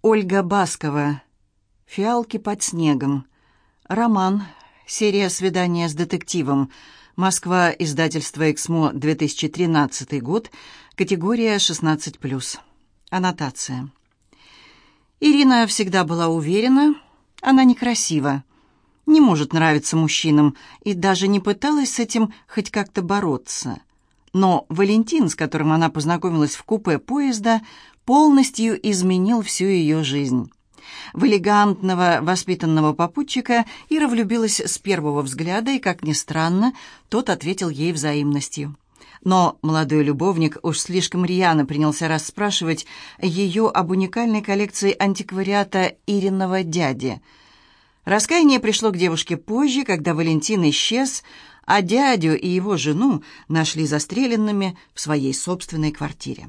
Ольга Баскова. «Фиалки под снегом». Роман. Серия «Свидание с детективом». Москва. Издательство «Эксмо», 2013 год. Категория 16+. Аннотация. Ирина всегда была уверена, она некрасива, не может нравиться мужчинам и даже не пыталась с этим хоть как-то бороться. Но Валентин, с которым она познакомилась в купе поезда, полностью изменил всю ее жизнь. В элегантного, воспитанного попутчика Ира влюбилась с первого взгляда, и, как ни странно, тот ответил ей взаимностью. Но молодой любовник уж слишком рьяно принялся расспрашивать ее об уникальной коллекции антиквариата Ириного дяди. Раскаяние пришло к девушке позже, когда Валентин исчез, а дядю и его жену нашли застреленными в своей собственной квартире.